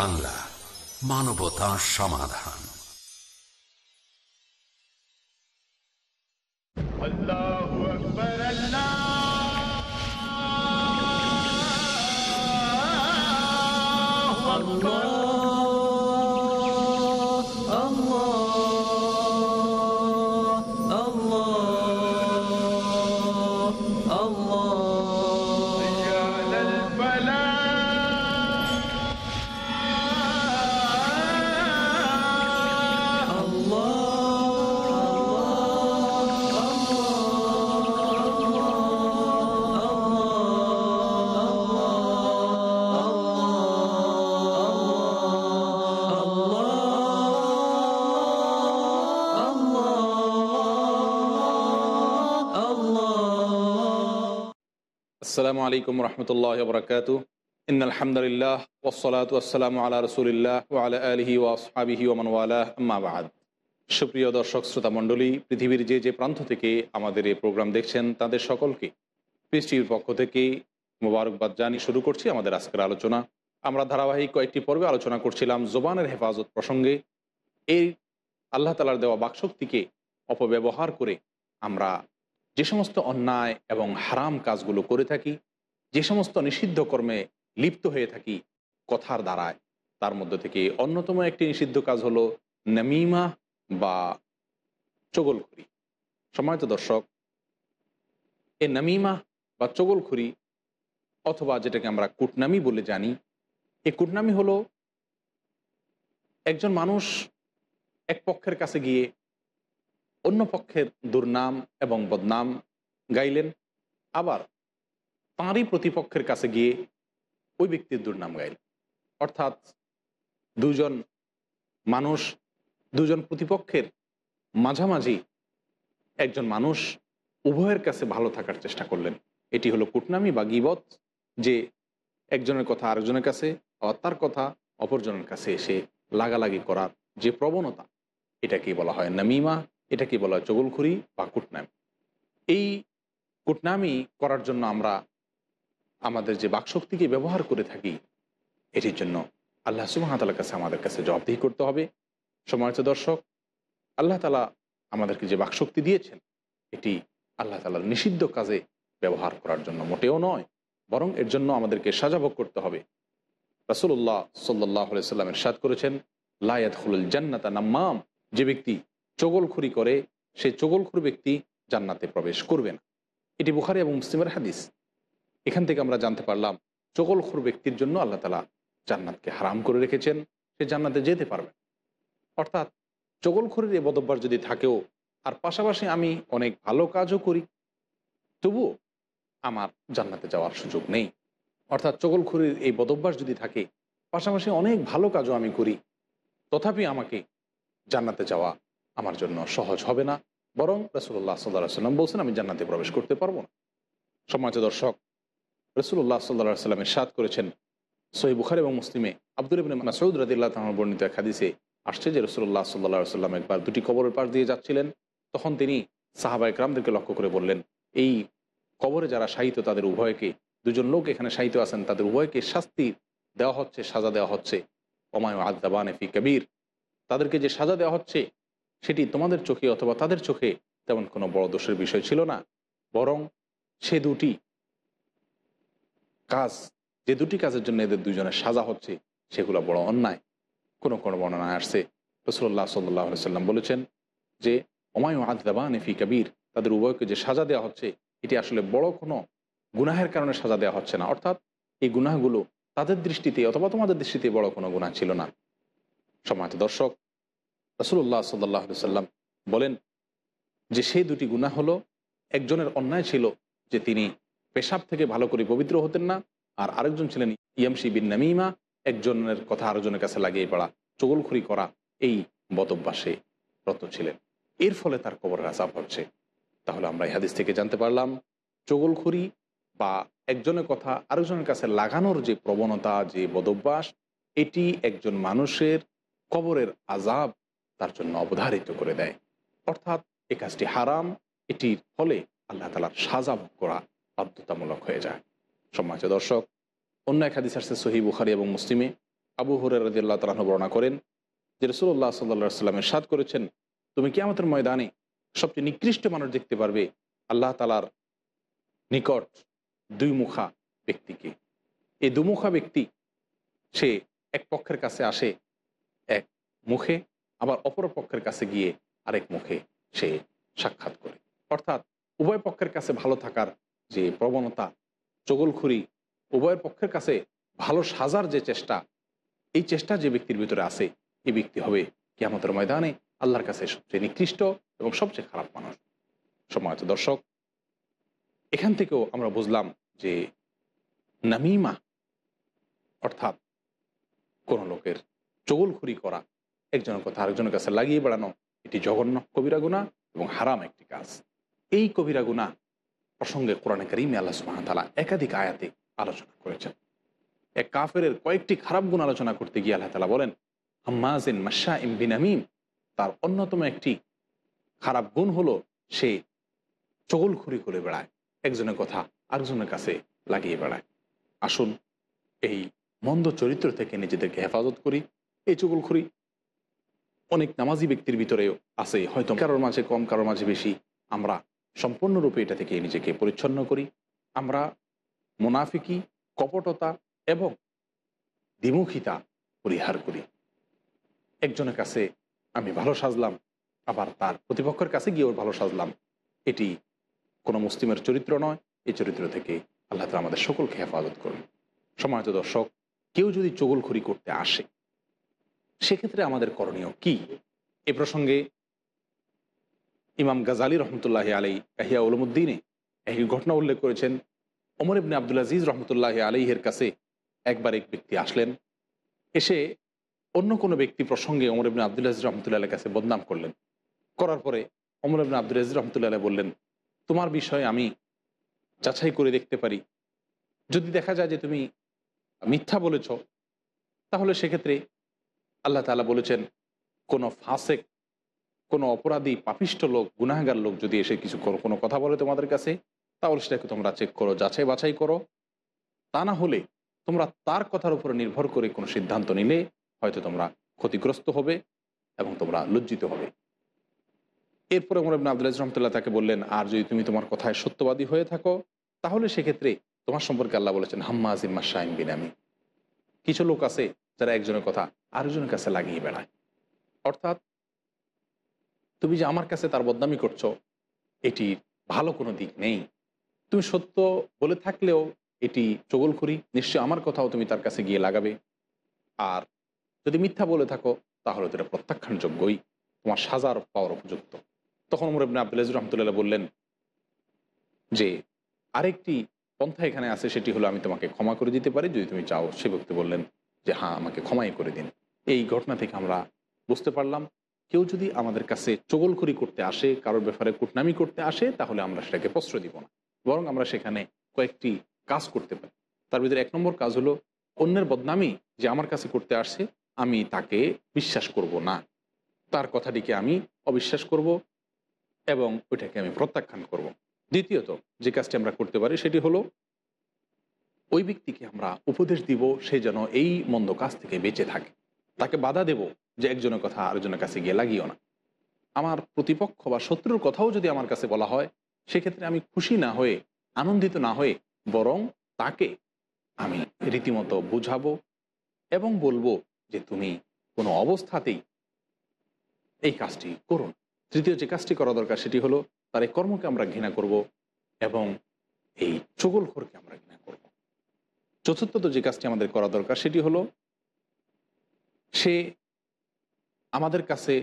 বাংলা মানবতা সমাধান। আল্লাহ আকবর আল্লাহ আলাইকুম রহমতুল্লাহ বরকাত ইন আলহামদুলিল্লাহ ওসলাত ওসালাম আলা রসুলিল্লাহ ওয়ালা আলহি ওয়াসহাবিহি ওমানওয়ালাহ আম্মাবাদ সুপ্রিয় দর্শক, শ্রোতা মণ্ডলী, পৃথিবীর যে যে প্রান্ত থেকে আমাদের এই প্রোগ্রাম দেখছেন, তাদের সকলকে পৃষ্টির পক্ষ থেকে মোবারকবাদ জানি শুরু করছি আমাদের আজকের আলোচনা। আমরা ধারাবাহিক কয়েকটি পর্বে আলোচনা করছিলাম জোবানের হেফাজত প্রসঙ্গে। এই আল্লাহ তালার দেওয়া বাকশক্তিকে অপব্যবহার করে আমরা যে সমস্ত অন্যায় এবং হারাম কাজগুলো করে থাকি যে সমস্ত নিষিদ্ধ কর্মে লিপ্ত হয়ে থাকি কথার দ্বারায়, তার মধ্যে থেকে অন্যতম একটি নিষিদ্ধ কাজ হলো নামিমা বা চগলখুরি। সময়ত দর্শক, এ নামিমা বা চগলখুরি অথবা যেটাকে আমরা কুটনামি বলে জানি এই কুটনামি হলো একজন মানুষ এক পক্ষের কাছে গিয়ে অন্য পক্ষের দুর্নাম এবং বদনাম গাইলেন, আবার তাঁরই প্রতিপক্ষের কাছে গিয়ে ওই ব্যক্তির দুর্নাম গাইলেন অর্থাৎ দুজন মানুষ, দুজন প্রতিপক্ষের মাঝামাঝি একজন মানুষ উভয়ের কাছে ভালো থাকার চেষ্টা করলেন। এটি হলো কুটনামি বা গিবত, যে একজনের কথা আরেকজনের কাছে তার কথা অপরজনের কাছে এসে লাগালাগি করার যে প্রবণতা এটাকে বলা হয় নামিমা এটাকে বলা হয় চগলখুরি বা কুটনামি। এই কুটনামি করার জন্য আমরা আমাদের যে বাকশক্তিকে ব্যবহার করে থাকি, এটির জন্য আল্লাহ সুবাহতালার কাছে আমাদের কাছে জবাবদিহি করতে হবে। সময়ত দর্শক, আল্লাহ তালা আমাদেরকে যে বাকশক্তি দিয়েছেন, এটি আল্লাহ তালার নিষিদ্ধ কাজে ব্যবহার করার জন্য মোটেও নয়, বরং এর জন্য আমাদেরকে সাজাভোগ করতে হবে। রাসুল্লাহ সাল্লাহ সাল্লামের সাদ করেছেন লায়াত খুলুল জান্নাতা নাম্মাম যে ব্যক্তি চগলখুরি করে সেই চগলখুর ব্যক্তি জান্নাতে প্রবেশ করবে না। এটি বুখারি এবং মুসলিমের হাদিস। এখান থেকে আমরা জানতে পারলাম, চগলখুর ব্যক্তির জন্য আল্লাহ তালা জান্নাতকে হারাম করে রেখেছেন, সে জান্নাতে যেতে পারবে অর্থাৎ চগলখুরির এ বদব্বার যদি থাকেও আর পাশাপাশি আমি অনেক ভালো কাজও করি, তবুও আমার জান্নাতে যাওয়ার সুযোগ নেই। অর্থাৎ চগলখুরির এই বদভ্যাস যদি থাকে, পাশাপাশি অনেক ভালো কাজও আমি করি, তথাপি আমাকে জান্নাতে যাওয়া আমার জন্য সহজ হবে না, বরং রসুল্লাহ সাল্লাহ সাল্লাম বলছেন, আমি জান্নাতে প্রবেশ করতে পারব না। সমাজ দর্শক রসুল্লাহ সাল্লাহ সাল্লামের সাদ করেছেন। সহি বুখার এবং মুসলিমে আব্দুল ইবিন মাসউদ রাদিল্লাহ তাহর বর্ণিত এক হাদিসে আসছে যে রসুল্লাহ সাল্লাহ সাল্লাম একবার দুটি কবরের পাশ দিয়ে যাচ্ছিলেন। তখন তিনি সাহাবা একরামদেরকে লক্ষ্য করে বললেন, এই কবরে যারা সাহিত্য তাদের উভয়কে, দুজন লোক এখানে সাহিত্য আছেন, তাদের উভয়কে শাস্তি দেওয়া হচ্ছে, সাজা দেওয়া হচ্ছে। ওমায় আদাবান ফি কবির। তাদেরকে যে সাজা দেওয়া হচ্ছে, সেটি তোমাদের চোখে অথবা তাদের চোখে তেমন কোনো বড় দোষের বিষয় ছিল না। বরং সে দুটি কাজ, যে দুটি কাজের জন্য এদের দুজনের সাজা হচ্ছে, সেগুলো বড় অন্যায়। কোনো কোনো বর্ণনায় আসছে। রসুল্লাহ সাল্লাহ সাল্লাম বলেছেন যে ওমায় আদাবান ফি কবির তাদের উভয়কে যে সাজা দেওয়া হচ্ছে, এটি আসলে বড় কোনো গুনাহের কারণে সাজা দেওয়া হচ্ছে না। অর্থাৎ এই গুনাহগুলো তাদের দৃষ্টিতে অথবা তোমাদের দৃষ্টিতে বড় কোনো গুনাহ ছিল না। সমাজ দর্শক রসুল্লাহ সাল্লাহ সাল্লাম বলেন যে সেই দুটি গুণা হলো, একজনের অন্যায় ছিল যে তিনি পেশাব থেকে ভালো করে পবিত্র হতেন না। আর আরেকজন ছিলেন ইয়ামসি বিন নামিমা। একজনের কথা আরেকজনের কাছে লাগিয়ে পড়া চগলখুরি করা এই বদভ্যাসে রত ছিলেন। এর ফলে তার কবর আজাব হচ্ছে। তাহলে আমরা এই হাদিস থেকে জানতে পারলাম চগলখুরি বা একজনের কথা আরেকজনের কাছে লাগানোর যে প্রবণতা, যে বদভ্যাস, এটি একজন মানুষের কবরের আজাব তার জন্য অবধারিত করে দেয়। অর্থাৎ এ কাজটি হারাম, এটির ফলে আল্লাহ তালার সাজা করা বাধ্যতামূলক হয়ে যায়। সমাজ দর্শক, অন্য এক হাদিস আসছে সহি বুখারি এবং মুসলিমে। আবু হরের রাজিয়াল্লাহ তালাহ বর্ণনা করেন যে রসুল্লাহ সাল্লা সাল্লামের সাদ করেছেন, তুমি কি আমাদের ময়দানে সবচেয়ে নিকৃষ্ট মানুষ দেখতে পারবে আল্লাহ তালার নিকট দুই মুখা ব্যক্তিকে। এই দুমুখা ব্যক্তি, সে এক পক্ষের কাছে আসে এক মুখে, আবার অপর পক্ষের কাছে গিয়ে আরেক মুখে সে সাক্ষাৎ করে। অর্থাৎ উভয় পক্ষের কাছে ভালো থাকার যে প্রবণতা চগলখুরি উভয়ের পক্ষের কাছে ভালো সাজার যে চেষ্টা, এই চেষ্টা যে ব্যক্তির ভিতরে আছে, এই ব্যক্তি হবে কি আমাদের ময়দানে আল্লাহর কাছে সবচেয়ে নিকৃষ্ট এবং সবচেয়ে খারাপ মানুষ। সময়ত দর্শক, এখান থেকেও আমরা বুঝলাম যে নামিমা অর্থাৎ কোনো লোকের চগলখুরি করা, একজনের কথা আরেকজনের কাছে লাগিয়ে বেড়ানো, এটি জঘন্য, কবিরা গুণা এবং হারাম একটি কাজ। এই কবিরা গুণা প্রসঙ্গে কোরআনে করিমে আল্লাহ সুহামতালা একাধিক আয়াতে আলোচনা করেছেন। এক কাফের কয়েকটি খারাপ গুণ আলোচনা করতে গিয়ে আল্লাহ তালা বলেন, হাম্মাজিন মাসা ইম বিনামিম। তার অন্যতম একটি খারাপ গুণ হলো সে চগলখুরি করে বেড়ায়, একজনের কথা আরেকজনের কাছে লাগিয়ে বেড়ায়। আসুন এই মন্দ চরিত্র থেকে নিজেদেরকে হেফাজত করি। এই চুগলখুরি অনেক নামাজি ব্যক্তির ভিতরেও আছে, হয়তো কারোর মাঝে কম, কারোর মাঝে বেশি। আমরা সম্পূর্ণরূপে এটা থেকে নিজেকে পরিচ্ছন্ন করি। আমরা মুনাফিকি, কপটতা এবং দ্বিমুখিতা পরিহার করি। একজনের কাছে আমি ভালো সাজলাম, আবার তার প্রতিপক্ষের কাছে গিয়েও ভালো সাজলাম। এটি কোনো মুসলিমের চরিত্র নয় এই চরিত্র থেকে আল্লাহ তালা আমাদের সকলকে হেফাজত করুন। সমাজ দর্শক, কেউ যদি চগলখড়ি করতে আসে, সেক্ষেত্রে আমাদের করণীয় কি? এ প্রসঙ্গে ইমাম গাজালি রহমতুল্লাহ আলী আহিয়া উলমুদ্দিনে এই ঘটনা উল্লেখ করেছেন, ওমর ইবনে আবদুল আজিজ রহমতুল্লাহ আলীহের কাছে একবার এক ব্যক্তি আসলেন, এসে অন্য কোনো ব্যক্তি প্রসঙ্গে ওমর ইবনে আবদুল আজিজ রহমতুল্লাহ কাছে বদনাম করলেন। করার পরে ওমর ইবনে আবদুল আজিজ রহমতুল্লাহ বললেন, তোমার বিষয়ে আমি যাচাই করে দেখতে পারি। যদি দেখা যায় যে তুমি মিথ্যা বলেছ, তাহলে সেক্ষেত্রে আল্লাহ তালা বলেছেন, কোনো ফাসেক কোনো অপরাধী পাপিষ্ট লোক, গুনাহগার লোক যদি এসে কিছু করো, কোনো কথা বলে তোমাদের কাছে, তাহলে সেটাকে তোমরা চেক করো, যাচাই বাছাই করো। তা না হলে তোমরা তার কথার উপরে নির্ভর করে কোনো সিদ্ধান্ত নিলে হয়তো তোমরা ক্ষতিগ্রস্ত হবে এবং তোমরা লজ্জিত হবে। এরপরে ওমর ইবনে আব্দুল রহমতুল্লাহ তাকে বললেন, আর যদি তুমি তোমার কথায় সত্যবাদী হয়ে থাকো, তাহলে সেক্ষেত্রে তোমার সম্পর্কে আল্লাহ বলেছেন হাম্মা আজিম্মা শাহিম বিনামি কিছু লোক আছে যারা একজনের কথা আরেকজনের কাছে লাগিয়ে বেড়ায়। অর্থাৎ তুমি যে আমার কাছে তার বদনামি করছ, এটি ভালো কোনো দিক নেই। তুমি সত্য বলে থাকলেও এটি চগলখুরি নিশ্চয় আমার কথাও তুমি তার কাছে গিয়ে লাগাবে। আর যদি মিথ্যা বলে থাকো, তাহলে তো এটা প্রত্যাখ্যানযোগ্যই, তোমার সাজার পাওয়ার উপযুক্ত। তখন উমর ইবনে আব্দুল আজিজ রহমতুল্লাহ বললেন যে, আরেকটি পন্থা এখানে আছে, সেটি হলো আমি তোমাকে ক্ষমা করে দিতে পারি, যদি তুমি চাও, সে ব্যক্তি বললেন যে হ্যাঁ আমাকে ক্ষমাই করে দিন। এই ঘটনা থেকে আমরা বুঝতে পারলাম কেউ যদি আমাদের কাছে চগলখড়ি করতে আসে, কারোর ব্যাপারে কুটনামি করতে আসে, তাহলে আমরা সেটাকে প্রশ্রয় দিব না। বরং আমরা সেখানে কয়েকটি কাজ করতে পারি। তার ভিতরে এক নম্বর কাজ হলো, অন্যের বদনামি যে আমার কাছে করতে আসছে আমি তাকে বিশ্বাস করব না। তার কথাটিকে আমি অবিশ্বাস করব এবং ওইটাকে আমি প্রত্যাখ্যান করব। দ্বিতীয়ত, যে কাজটি আমরা করতে পারি, সেটি হলো, ওই ব্যক্তিকে আমরা উপদেশ দিব, সে যেন এই মন্দ কাজ থেকে বেঁচে থাকে। তাকে বাধা দেব যে একজনের কথা আরেকজনের কাছে গিয়ে লাগিও না। আমার প্রতিপক্ষ বা শত্রুর কথাও যদি আমার কাছে বলা হয়, সেক্ষেত্রে আমি খুশি না হয়ে, আনন্দিত না হয়ে, বরং তাকে আমি রীতিমতো বুঝাবো এবং বলব যে তুমি কোনো অবস্থাতেই এই কাজটি করুন তৃতীয় যে কাজটি করা দরকার সেটি হলো, তার এই কর্মকে আমরা ঘৃণা করব এবং এই চগলখোরকে আমরা ঘৃণা করব। চতুর্থত যে কাজটি আমাদের করা দরকার সেটি হলো, সে আমাদের কাছে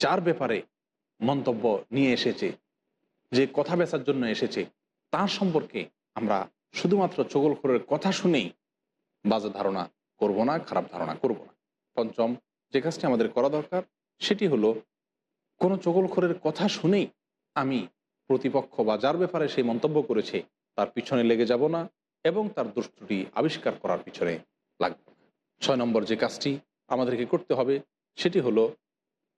যার ব্যাপারে মন্তব্য নিয়ে এসেছে, যে কথা বেচার জন্য এসেছে, তার সম্পর্কে আমরা শুধুমাত্র চগলখোরের কথা শুনেই বাজে ধারণা করব না, খারাপ ধারণা করব না। পঞ্চম, যে কাজটি আমাদের করা দরকার, সেটি হলো কোনো চগলখোরের কথা শুনেই আমি প্রতিপক্ষ বা যার ব্যাপারে সেই মন্তব্য করেছে, তার পিছনে লেগে যাব না এবং তার দুষ্টুটি আবিষ্কার করার পিছনে লাগবে ছয় নম্বর, যে কাজটি আমাদেরকে করতে হবে সেটি হলো,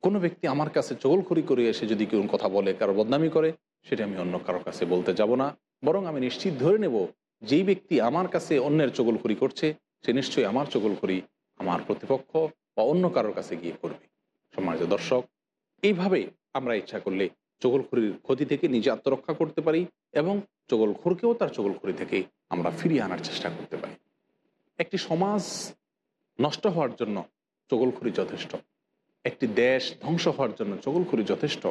কোনো ব্যক্তি আমার কাছে চগলখড়ি করে এসে যদি কেউ কথা বলে, কারও বদনামি করে, সেটা আমি অন্য কারোর কাছে বলতে যাব না। বরং আমি নিশ্চিত ধরে নেব, যেই ব্যক্তি আমার কাছে অন্যের চগলখড়ি করছে, সে নিশ্চয়ই আমার চগলখড়ি আমার প্রতিপক্ষ বা অন্য কারোর কাছে গিয়ে করবে। সম্মানিত দর্শক, এইভাবে আমরা ইচ্ছা করলে চগলখড়ির ক্ষতি থেকে নিজে আত্মরক্ষা করতে পারি এবং চগলখড়কেও তার চগলখড়ি থেকে আমরা ফিরিয়ে আনার চেষ্টা করতে পারি। একটি সমাজ নষ্ট হওয়ার জন্য চগলখড়ি যথেষ্ট। একটি দেশ ধ্বংস হওয়ার জন্য চগলখড়ি যথেষ্ট।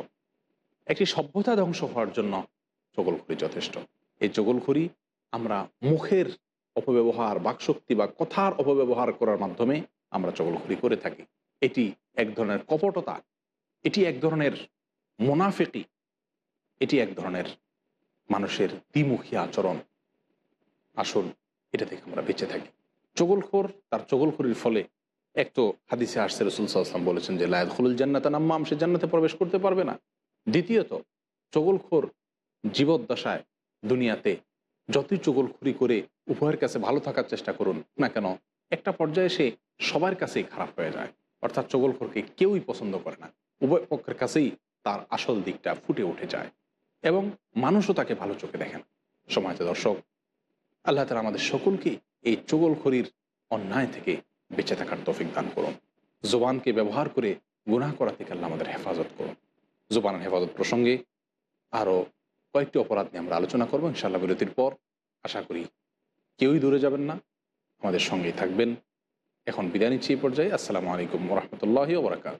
একটি সভ্যতা ধ্বংস হওয়ার জন্য চগলখড়ি যথেষ্ট। এই চগলখড়ি আমরা মুখের অপব্যবহার, বাকশক্তি বা কথার অপব্যবহার করার মাধ্যমে আমরা চগলখড়ি করে থাকি। এটি এক ধরনের কপটতা, এটি এক ধরনের মোনাফেকি, এটি এক ধরনের মানুষের দ্বিমুখী আচরণ। আসুন, এটা থেকে আমরা বেঁচে থাকি। চগলখোর তার চগলখড়ির ফলে এক তো হাদিসে আসছে রসুল সাল্লাম বলেছেন যে লায়দ খুলুল জান্নাত নাম্মাম সে জান্নাতে প্রবেশ করতে পারবে না। দ্বিতীয়ত, চগলখোর জীবদ্দশায় দুনিয়াতে যতই চগলখুরি করে উভয়ের কাছে ভালো থাকার চেষ্টা করুন, না কেন, একটা পর্যায়ে সে সবার কাছেই খারাপ হয়ে যায়। অর্থাৎ চগলখোরকে কেউই পছন্দ করে না। উভয় পক্ষের কাছেই তার আসল দিকটা ফুটে উঠে যায় এবং মানুষও তাকে ভালো চোখে দেখেন সময়ত দর্শক, আল্লাহ তালা আমাদের সকলকে এই চগলখড়ির অন্যায় থেকে বেঁচে থাকার তৌফিক দান করুন। জোবানকে ব্যবহার করে গুনাহ করা থেকে আল্লাহ আমাদের হেফাজত করুন। জোবানের হেফাজত প্রসঙ্গে আরও কয়েকটি অপরাধ নিয়ে আমরা আলোচনা করব ইনশাআল্লাহ বিরতির পর। আশা করি কেউই দূরে যাবেন না, আমাদের সঙ্গেই থাকবেন। এখন বিদায় নিচ্ছি এই পর্যায়ে। আসসালামু আলাইকুম রহমতুল্লাহ ওবরাকাত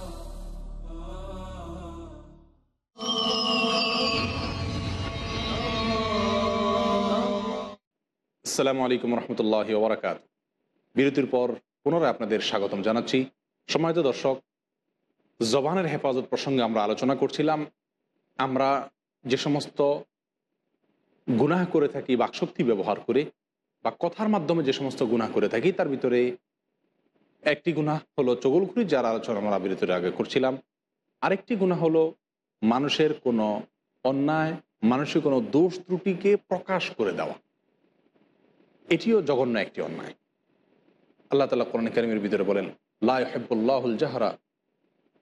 আসসালামু আলাইকুম রহমতুল্লাহ ওবরাকাত বিরতির পর পুনরায় আপনাদের স্বাগতম জানাচ্ছি। সময়ত দর্শক, জবানের হেফাজত প্রসঙ্গে আমরা আলোচনা করছিলাম। আমরা যে সমস্ত গুনাহ করে থাকি, বাকশক্তি ব্যবহার করে, বা কথার মাধ্যমে যে সমস্ত গুনাহ করে থাকি, তার ভিতরে একটি গুনাহ হলো চগলখুরি, যার আলোচনা আমরা বিরতির আগে করছিলাম। আরেকটি গুনাহ হলো মানুষের কোনো অন্যায়, মানুষের কোনো দোষ ত্রুটিকে প্রকাশ করে দেওয়া। এটিও জঘন্য একটি অন্যায়। আল্লাহ তালা কোরআন কারিমের ভিতরে বলেন লাহেবুল্লাহুল জাহরা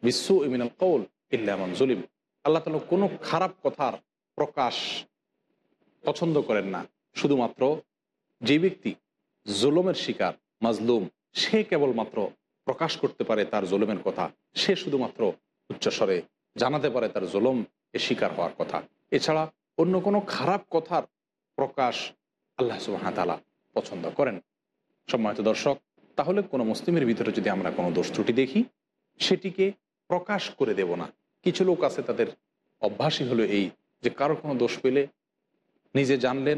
বিশ্ব ইমিনাল কৌল ইল্লামান জলিম। আল্লাহ তালা কোনো খারাপ কথার প্রকাশ পছন্দ করেন না। শুধুমাত্র যে ব্যক্তি জুলুমের শিকার, মাজলুম, সে কেবলমাত্র প্রকাশ করতে পারে তার জুলুমের কথা। সে শুধুমাত্র উচ্চস্বরে জানাতে পারে তার জুলুম এ শিকার হওয়ার কথা। এছাড়া অন্য কোনো খারাপ কথার প্রকাশ আল্লাহ সুবাহতালা পছন্দ করেন। সম্মানিত দর্শক, তাহলে কোনো মুসলিমের ভিতরে যদি আমরা কোনো দোষ ত্রুটি দেখি, সেটিকে প্রকাশ করে দেব না। কিছু লোক আছে তাদের অভ্যাসই হলো এই যে কারও কোনো দোষ পেলে নিজে জানলেন,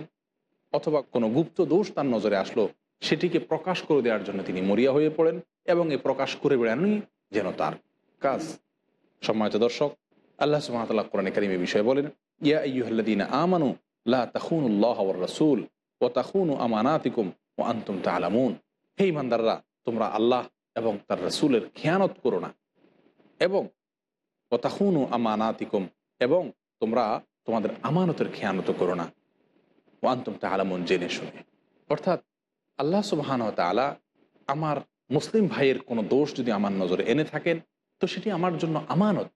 অথবা কোনো গুপ্ত দোষ তার নজরে আসলো, সেটিকে প্রকাশ করে দেওয়ার জন্য তিনি মরিয়া হয়ে পড়েন এবং এ প্রকাশ করে বেড়ানোই যেন তার কাজ। সম্মানিত দর্শক, আল্লাহ সুমাতাল্লাহ কোরআন কারিমে বিষয়ে বলেন, ইয়া ইয়ুহল্লাদিন আমানু লা তাখুনুল্লাহ রসুল ও তাখুনু আমানাতিকুম ও আন্তুম তালামুন হে ইমানদাররা তোমরা আল্লাহ এবং তার রসুলের খেয়ানত করো না। এবং ও তাখুনু আমানাতিকুম, এবং তোমরা তোমাদের আমানতের খেয়ানত করো না। ও আন্তুম তালামুন জেনে শুনে। অর্থাৎ আল্লাহ সুবাহান তালা আমার মুসলিম ভাইয়ের কোনো দোষ যদি আমার নজরে এনে থাকেন, তো সেটি আমার জন্য আমানত।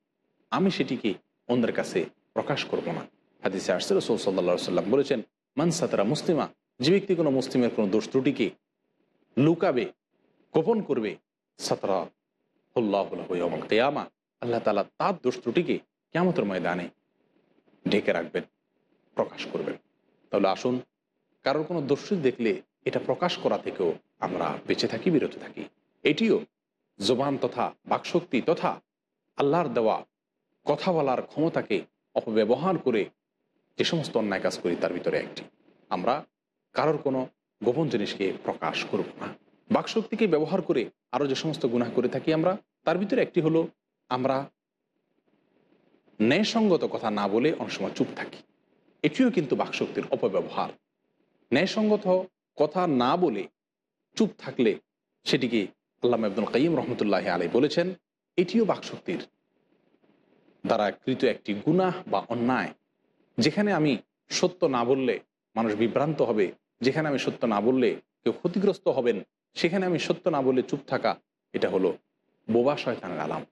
আমি সেটিকে অন্যের কাছে প্রকাশ করব না। হাদিসে আসছে রসুল সাল্লা সাল্লাম বলেছেন মানসাতারা মুসলিমা, যে ব্যক্তি কোনো মুসলিমের কোনো দোষ ত্রুটিকে লুকাবে, গোপন করবে, সাতরা হল্লাহুল কেয়ামা, আল্লাহ তালা তার দোষ ত্রুটিকে কেমতের ময়দানে ঢেকে রাখবেন, প্রকাশ করবেন। তাহলে আসুন, কারোর কোনো দোষ দেখলে এটা প্রকাশ করা থেকেও আমরা বেঁচে থাকি, বিরত থাকি। এটিও জবান তথা বাকশক্তি তথা আল্লাহর দেওয়া কথা বলার ক্ষমতাকে অপব্যবহার করে যে সমস্ত অন্যায় কাজ করি, তার ভিতরে একটি। আমরা কারোর কোনো গোপন জিনিসকে প্রকাশ করব না। বাকশক্তিকে ব্যবহার করে আরও যে সমস্ত গুনাহ করে থাকি আমরা, তার ভিতরে একটি হলো আমরা ন্যায়সঙ্গত কথা না বলে অনেক সময় চুপ থাকি। এটিও কিন্তু বাকশক্তির অপব্যবহার। ন্যায়সঙ্গত কথা না বলে চুপ থাকলে সেটিকে আল্লাহ আব্দুল কাইম রহমতুল্লাহ আলী বলেছেন, এটিও বাকশক্তির দ্বারা কৃত একটি গুনাহ বা অন্যায়। যেখানে আমি সত্য না বললে মানুষ বিভ্রান্ত হবে, যেখানে আমি সত্য না বললে কেউ ক্ষতিগ্রস্ত হবেন, সেখানে আমি সত্য না বলে চুপ থাকা, এটা হলো বোবা শয়তানের আলাম।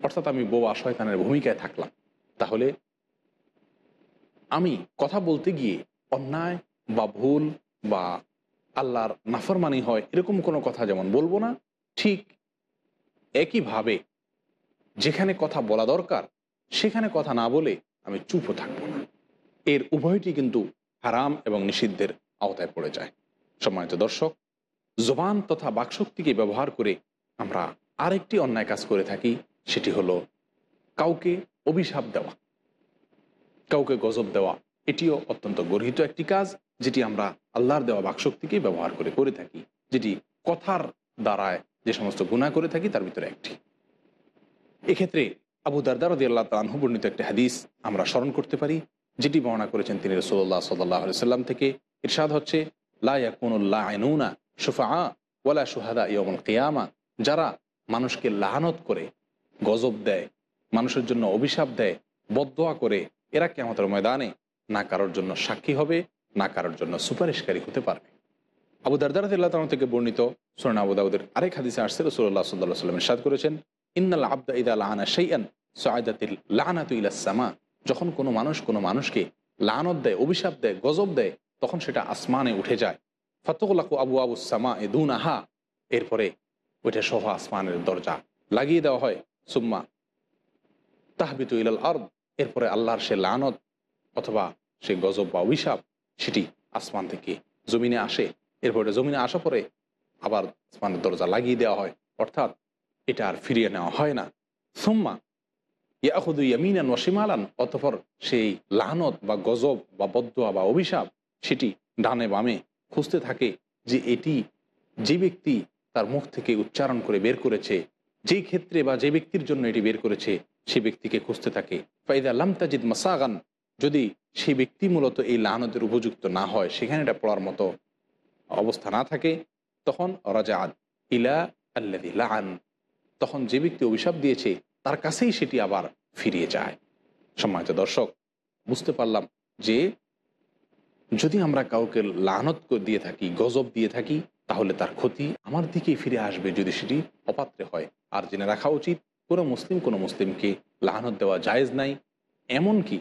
অর্থাৎ আমি বোবা শয়তানের ভূমিকায় থাকলাম। তাহলে আমি কথা বলতে গিয়ে অন্যায় বা ভুল বা আল্লাহর নাফরমানি হয়, এরকম কোনো কথা যেমন বলব না, ঠিক একইভাবে যেখানে কথা বলা দরকার, সেখানে কথা না বলে আমি চুপও থাকব না। এর উভয়টি কিন্তু হারাম এবং নিষিদ্ধের আওতায় পড়ে যায়। সম্মানিত দর্শক, জবান তথা বাকশক্তিকে ব্যবহার করে আমরা আরেকটি অন্যায় কাজ করে থাকি, সেটি হলো কাউকে অভিশাপ দেওয়া। কাউকে গজব দেওয়া, এটিও অত্যন্ত গর্হিত একটি কাজ, যেটি আমরা আল্লাহর দেওয়া বাকশক্তিকে ব্যবহার করে করে থাকি, যেটি কথার দ্বারায় যে সমস্ত গুণা করে থাকি, তার ভিতরে একটি। এক্ষেত্রে আবু দারদারদি আল্লাহ তানহু বর্ণিত একটি হাদিস আমরা স্মরণ করতে পারি, যেটি বর্ণনা করেছেন তিনি রসোল্লাহ সাল্লাহ সাল্লাম থেকে। ইরশাদ হচ্ছে লাউনা সুফা ওয়ালা সুহাদা ইয়মুল কেয়ামা। যারা মানুষকে লাহানত করে, গজব দেয়, মানুষের জন্য অভিশাপ দেয় বদোয়া করে, এরা কেমতের ময়দানে না কারোর জন্য সাক্ষী হবে, না কারোর জন্য সুপারিশকারী হতে পারবে। আবু দারদারাদিল্লাহ থেকে বর্ণিত সোনা আবু দাউদের আরেক হাদিসে আসছে রসুল্লাহ সাল্লাহ সাল্লাম সাদ করেছেন ইন্নাল আবদা ইদা লাহানা সেইয়ান সয়দাতিল লাহানাতু ইলাসমা যখন কোনো মানুষ কোনো মানুষকে লানত দেয়, অভিশাপ দেয়, গজব দেয়, তখন সেটা আসমানে উঠে যায়। ফতকুল্লাকু আবু আবু সামা এ দুন আহা এরপরে ওইটা সহ আসমানের দরজা লাগিয়ে দেওয়া হয়। সুম্মা তাহবিতু ইলাল আর্দ। এরপরে আল্লাহর সে লানত অথবা সে গজব বা অভিশাপ, সেটি আসমান থেকে জমিনে আসে। এরপরে জমিনে আসা পরে আবার আসমানের দরজা লাগিয়ে দেওয়া হয়। অর্থাৎ এটা আর ফিরিয়ে নেওয়া হয় না। সোম্মা ইয়াহুদু ইয়ামিনান ওয়াসিমালান অতপর সেই লানত বা গজব বা বদুয়া বা অভিশাপ সেটি ডানে বামে খুঁজতে থাকে যে এটি যে ব্যক্তি তার মুখ থেকে উচ্চারণ করে বের করেছে, যেই ক্ষেত্রে বা যে ব্যক্তির জন্য এটি বের করেছে, সে ব্যক্তিকে খুঁজতে থাকে। ফাইদা আল্লাম তাজিদ মাসাগান, যদি সেই ব্যক্তি মূলত এই লানতের উপযুক্ত না হয়, সেখানে এটা পড়ার মতো অবস্থা না থাকে, তখন রাজাদ ইলা আল্লাদি লান তখন যে ব্যক্তি অভিশাপ দিয়েছে, তার কাছেই সেটি আবার ফিরিয়ে যায়। সম্মানিত দর্শক, বুঝতে পারলাম যে যদি আমরা কাউকে লানত দিয়ে থাকি, গজব দিয়ে থাকি, তাহলে তার ক্ষতি আমার দিকেই ফিরে আসবে যদি সেটি অপাত্রে হয়। আর জেনে রাখা উচিত, কোনো মুসলিম, কোনো মুসলিমকে লানত দেওয়া জায়েজ নাই। এমনকি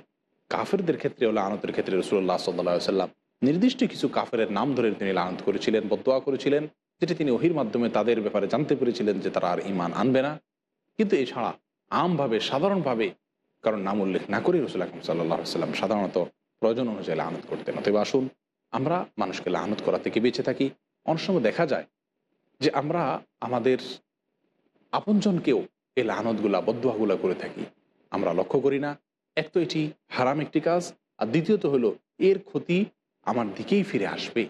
কাফেরদের ক্ষেত্রেও লানতের ক্ষেত্রে রসুল্লাহ সাল্লা সাল্লাম নির্দিষ্ট কিছু কাফের নাম ধরে তিনি লানত করেছিলেন, বদোয়া করেছিলেন। যেটি তিনি ওহির মাধ্যমে তাদের ব্যাপারে জানতে পেরেছিলেন যে তারা আর ইমান আনবে না। কিন্তু এছাড়া আমভাবে, সাধারণভাবে, কারণ নাম উল্লেখ না করে রসুল আকরম সাল্লাহ সাল্লাম সাধারণত প্রয়োজন অনুযায়ী লানত করতেন। অতএব আসুন, আমরা মানুষকে লানত করা থেকে বেঁচে থাকি। অনেক সময় দেখা যায় যে আমরা আমাদের আপনজনকেও এই লানতগুলা, বদুয়াগুলা করে থাকি। আমরা লক্ষ্য করি না। এক তো এটি হারাম একটি কাজ, আর দ্বিতীয়ত হলো এর ক্ষতি আমার দিকেই ফিরে আসবে।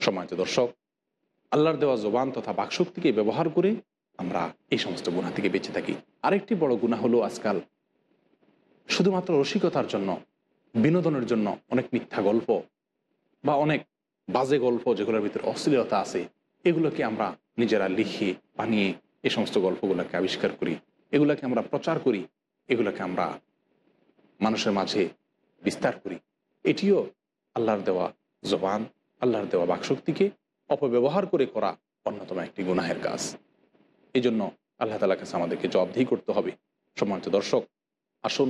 সময়ত দর্শক আল্লাহর দেওয়া জবান তথা বাকশক্তিকে ব্যবহার করে আমরা এই সমস্ত গুণা থেকে বেঁচে থাকি। আরেকটি বড় গুণা হলো আজকাল শুধুমাত্র রসিকতার জন্য, বিনোদনের জন্য অনেক মিথ্যা গল্প বা অনেক বাজে গল্প যেগুলোর ভিতরে অশ্লীলতা আছে, এগুলোকে আমরা নিজেরা লিখে বানিয়ে এই সমস্ত গল্পগুলোকে আবিষ্কার করি। এগুলোকে আমরা প্রচার করি, এগুলোকে আমরা মানুষের মাঝে বিস্তার করি। এটিও আল্লাহর দেওয়া জবান, আল্লাহর দেওয়া বাকশক্তিকে অপব্যবহার করে করা অন্যতম একটি গুনাহের কাজ। এই জন্য আল্লাহ তালা কাছে আমাদেরকে জবাবদিহি করতে হবে। সম্মানিত দর্শক, আসুন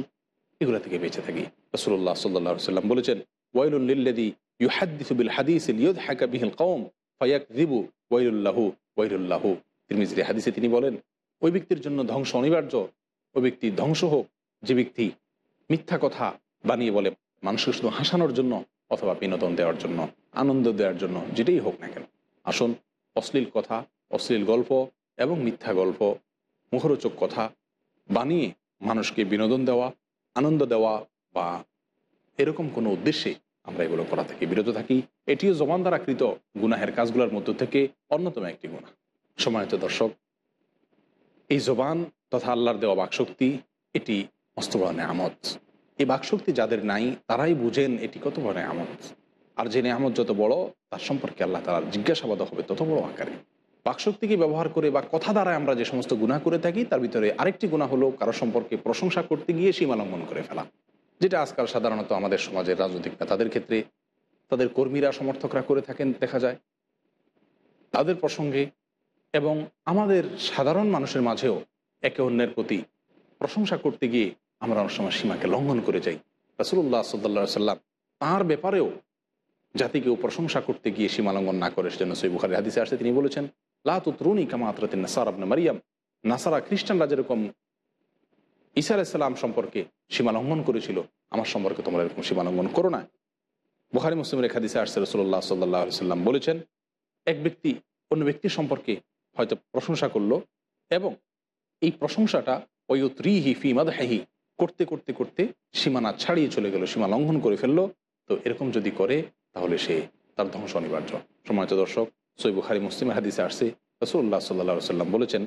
এগুলো থেকে বেঁচে থাকি। রসুল্লাহ সাল্লাহ সাল্লাম বলেছেন ওয়াইলুল্লিল্লাদি ইউহাদ্দিসু বিল হাদিস ইয়দ হাকা বিহিল কৌম ফয়াক দিবু ওয়াইলুল্লাহু ওয়াইলুল্লাহু তিরমিজির হাদিসে তিনি বলেন, ওই ব্যক্তির জন্য ধ্বংস অনিবার্য। ওই ব্যক্তি ধ্বংস হোক। যে ব্যক্তি মিথ্যা কথা বানিয়ে বলে, মানুষকে শুধু হাসানোর জন্য অথবা বিনোদন দেওয়ার জন্য, আনন্দ দেওয়ার জন্য, যেটাই হোক না কেন। আসুন, অশ্লীল কথা, অশ্লীল গল্প এবং মিথ্যা গল্প, মুখরোচক কথা বানিয়ে মানুষকে বিনোদন দেওয়া, আনন্দ দেওয়া বা এরকম কোনো উদ্দেশ্যে আমরা এগুলো করা থেকে বিরত থাকি। এটিও জমান দ্বারা কৃত গুনাহের কাজগুলোর মধ্য থেকে অন্যতম একটি গুণা সময়ত দর্শক, এই জবান তথা আল্লাহর দেওয়া বাকশক্তি, এটি মস্ত বড় নেয়ামত। এই বাকশক্তি যাদের নাই, তারাই বুঝেন এটি কত বড় নেয়ামত। আর যে নেয়ামত যত বড়, তার সম্পর্কে আল্লাহ তারা জিজ্ঞাসাবাদ হবে তত বড় আকারে। বাকশক্তিকে ব্যবহার করে বা কথা দ্বারা আমরা যে সমস্ত গুণা করে থাকি, তার ভিতরে আরেকটি গুণা হলো কারও সম্পর্কে প্রশংসা করতে গিয়ে সীমা লঙ্ঘন করে ফেলা। যেটা আজকাল সাধারণত আমাদের সমাজের রাজনৈতিক নেতাদের ক্ষেত্রে, তাদের কর্মীরা, সমর্থকরা করে থাকেন দেখা যায়। তাদের প্রসঙ্গে এবং আমাদের সাধারণ মানুষের মাঝেও একে অন্যের প্রতি প্রশংসা করতে গিয়ে আমরা অনেক সময় সীমাকে লঙ্ঘন করে যাই। রাসুল্লাহ সাল্লা সাল্লাম তাঁর ব্যাপারেও জাতিকেও প্রশংসা করতে গিয়ে সীমা লঙ্ঘন না করে সেজন্য সই বুখারি হাদিসে আসে তিনি বলেছেন লাতুতরুনি কামা আতরাতিন নাসার আবনা মারিয়াম। নাসারা খ্রিস্টানরা যেরকম ঈসা আলাইসাল্লাম সম্পর্কে সীমা লঙ্ঘন করেছিল, আমার সম্পর্কে তোমরা এরকম সীমা লঙ্ঘন করো না। বুখারি মুসলিমের হাদিসে আসছে রসুল্লাহ সাল্লাহ সাল্লাম বলেছেন, এক ব্যক্তি অন্য ব্যক্তি সম্পর্কে হয়তো প্রশংসা করল এবং এই প্রশংসাটা ওয়ুত রিহি ফি মাদহাহি। করতে করতে করতে সীমানা ছাড়িয়ে চলে গেল, সীমা লঙ্ঘন করে ফেলল। তো এরকম যদি করে, তাহলে সে তার ধ্বংস অনিবার্য। সময়ত দর্শক, সই বুখারি, মুসলিমের হাদিসে আসছে রসুল্লাহ সাল্লাহ সাল্লাম বলেছেন,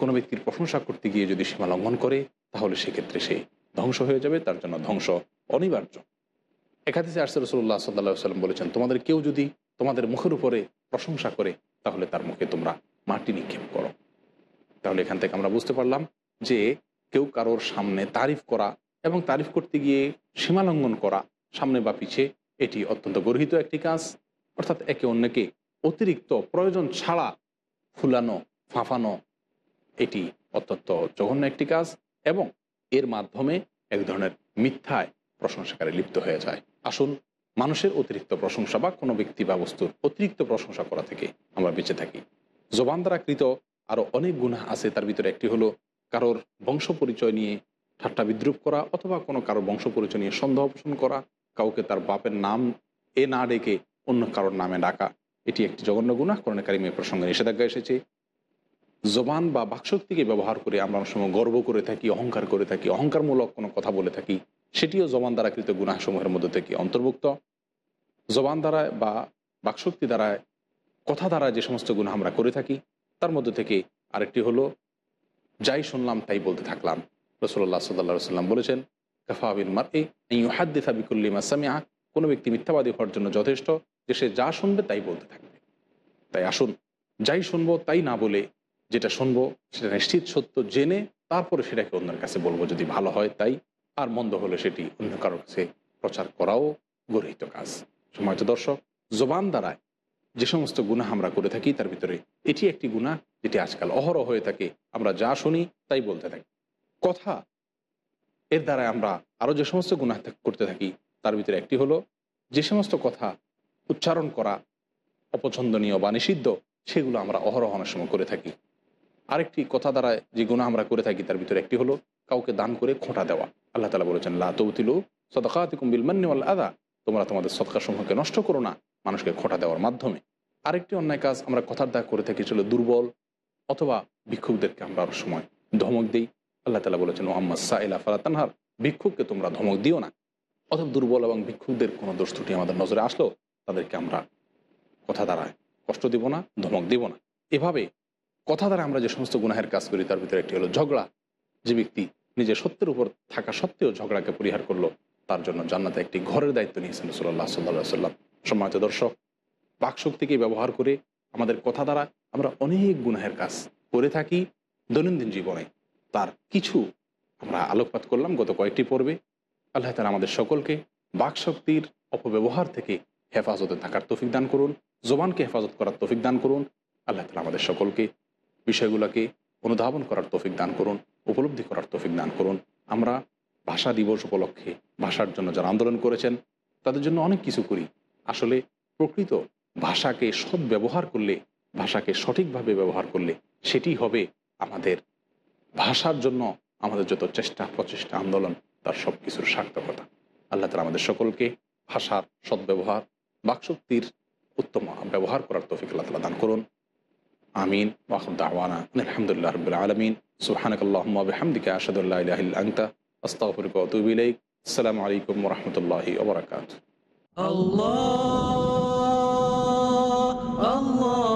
কোনো ব্যক্তির প্রশংসা করতে গিয়ে যদি সীমা লঙ্ঘন করে, তাহলে সেক্ষেত্রে সে ধ্বংস হয়ে যাবে, তার জন্য ধ্বংস অনিবার্য। একাদিসে আসছে রসুল্লাহ সাল্লাহ সাল্লাম বলেছেন, তোমাদের কেউ যদি তোমাদের মুখের উপরে প্রশংসা করে, তাহলে তার মুখে তোমরা মাটি নিক্ষেপ করো। তাহলে এখান থেকে আমরা বুঝতে পারলাম যে কেউ কারোর সামনে তারিফ করা এবং তারিফ করতে গিয়ে সীমালঙ্ঘন করা সামনে বা পিছে, এটি অত্যন্ত গর্হিত একটি কাজ। অর্থাৎ একে অন্যকে অতিরিক্ত প্রয়োজন ছাড়া ফুলানো, ফাঁফানো, এটি অত্যন্ত জঘন্য একটি কাজ এবং এর মাধ্যমে এক ধরনের মিথ্যায় প্রশংসাকারে লিপ্ত হয়ে যায়। আসুন, মানুষের অতিরিক্ত প্রশংসা বা কোনো ব্যক্তি বা বস্তুর অতিরিক্ত প্রশংসা করা থেকে আমরা বেঁচে থাকি। জবান দ্বারা কৃত আরও অনেক গুণা আছে, তার ভিতরে একটি হলো কারোর বংশ পরিচয় নিয়ে ঠাট্টা বিদ্রুপ করা অথবা কোনো কারোর বংশ পরিচয় নিয়ে সন্দেহ পোষণ করা, কাউকে তার বাপের নাম এ না ডেকে অন্য কারোর নামে ডাকা, এটি একটি জঘন্য গুণা করণে কারিমের প্রসঙ্গে নিষেধাজ্ঞা এসেছে। জবান বা বাকশক্তিকে ব্যবহার করে আমরা অনেক সময় গর্ব করে থাকি, অহংকার করে থাকি, অহংকারমূলক কোনো কথা বলে থাকি, সেটিও জবান দ্বারা কৃত গুণাসমূহের মধ্যে থেকে অন্তর্ভুক্ত। জবান দ্বারা বা বাকশক্তি দ্বারা, কথা দ্বারা যে সমস্ত গুণ আমরা করে থাকি, তার মধ্যে থেকে আরেকটি হলো যাই শুনলাম, তাই বলতে থাকলাম। রসল্লাহ সাল্লা সাল্লাম বলেছেন কাফাবিন মার এই হাদ্দিসা বিকুল্লি মাসামিয়া কোনো ব্যক্তি মিথ্যাবাদী হওয়ার জন্য যথেষ্ট, যে সে যা শুনবে তাই বলতে থাকবে। তাই আসুন, যাই শুনব তাই না বলে যেটা শুনব সেটা নিশ্চিত সত্য জেনে তারপরে সেটাকে অন্যের কাছে বলব। যদি ভালো হয় তাই, আর মন্দ হলে সেটি অন্য কারোর কাছে প্রচার করাও গর্হিত কাজ। সময়ত দর্শক, জবান দ্বারায় যে সমস্ত গুণা আমরা করে থাকি, তার ভিতরে এটি একটি গুণা যেটি আজকাল অহরহ হয়ে থাকে। আমরা যা শুনি, তাই বলতে থাকি। কথা, এর দ্বারা আমরা আরও যে সমস্ত গুণা করতে থাকি, তার ভিতরে একটি হলো, যে সমস্ত কথা উচ্চারণ করা অপছন্দনীয় বা নিষিদ্ধ, সেগুলো আমরা অহরহ অনেক সময় করে থাকি। আরেকটি কথা দ্বারা যে গুণা আমরা করে থাকি, তার ভিতরে একটি হলো, কাউকে দান করে খোঁটা দেওয়া। আল্লাহ তালা বলেছেন, লা তৌতিলু সদকাতিকুম বিল মান্নিওয়াল আদা। তোমরা তোমাদের সৎকার সমূহকে নষ্ট করো না। মানুষকে খোঁটা দেওয়ার মাধ্যমে। আরেকটি অন্যায় কাজ আমরা কথার দ্বারা করে থাকি ছিল দুর্বল অথবা ভিক্ষুকদেরকে আমরা সময় ধমক দিই। আল্লাহ তালা বলেছেন মোহাম্মদ সাইলা ফালাতানহার ভিক্ষুককে তোমরা ধমক দিও না। অথবা দুর্বল এবং ভিক্ষুকদের কোনো দোষ ত্রুটি আমাদের নজরে আসলো, তাদেরকে আমরা কথা দ্বারায় কষ্ট দিব না, ধমক দিব না। এভাবে কথা দ্বারা আমরা যে সমস্ত গুনাহের কাজ করি, তার ভিতরে একটি হলো ঝগড়া। যে ব্যক্তি নিজের সত্যের উপর থাকা সত্ত্বেও ঝগড়াকে পরিহার করল, তার জন্য জান্নাতে একটি ঘরের দায়িত্ব নিয়েছেন রসুল্লাহ সাল্লাহ সাল্লাম সম্মানিত দর্শক, বাকশক্তিকে ব্যবহার করে আমাদের কথা দ্বারা আমরা অনেক গুনাহের কাজ করে থাকি দৈনন্দিন জীবনে। তার কিছু আমরা আলোকপাত করলাম গত কয়েকটি পর্বে। আল্লাহ তালা আমাদের সকলকে বাকশক্তির অপব্যবহার থেকে হেফাজতে থাকার তফিক দান করুন, জবানকে হেফাজত করার তফিক দান করুন। আল্লাহ তালা আমাদের সকলকে বিষয়গুলোকে অনুধাবন করার তফিক দান করুন, উপলব্ধি করার তফিক দান করুন। আমরা ভাষা দিবস উপলক্ষে ভাষার জন্য যারা আন্দোলন করেছেন, তাদের জন্য অনেক কিছু করি। আসলে প্রকৃত ভাষাকে সৎ ব্যবহার করলে, ভাষাকে সঠিকভাবে ব্যবহার করলে সেটি হবে আমাদের ভাষার জন্য আমাদের যত চেষ্টা, প্রচেষ্টা, আন্দোলন, তার সব কিছুর সার্থকতা। আল্লাহ তালা আমাদের সকলকে ভাষার সদ্ব্যবহার বাকশক্তির উত্তম ব্যবহার করার তৌফিক আল্লাহ তালা দান করুন। আমিন। ওয়াহদাওয়ানা আলহামদুলিল্লাহ রবিল আলমিন। সুহানকাল্লাহমদিকে আসাদুল্লাহ আস্তাফরিক আসসালামু আলাইকুম রহমতুল্লাহি ওবরাকাত Allah, Allah.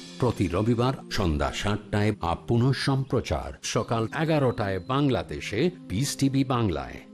প্রতি রবিবার সন্ধ্যা সাতটায় আপ পুনঃ সম্প্রচার সকাল এগারোটায় বাংলাদেশে পিস টিভি বাংলায়।